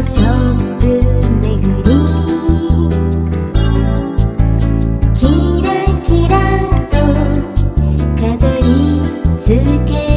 ショップ巡り」「キラキラと飾りつけ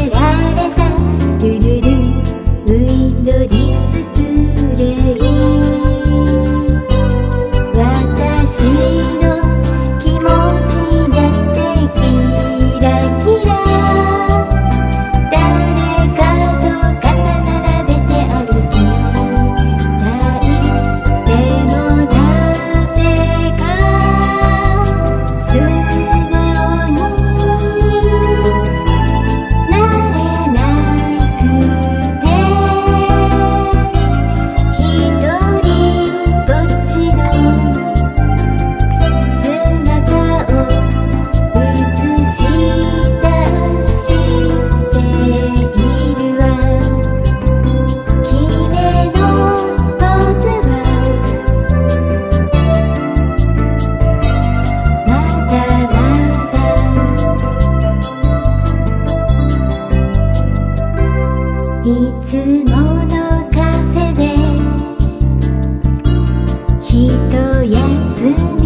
いつものカフェでひと休み。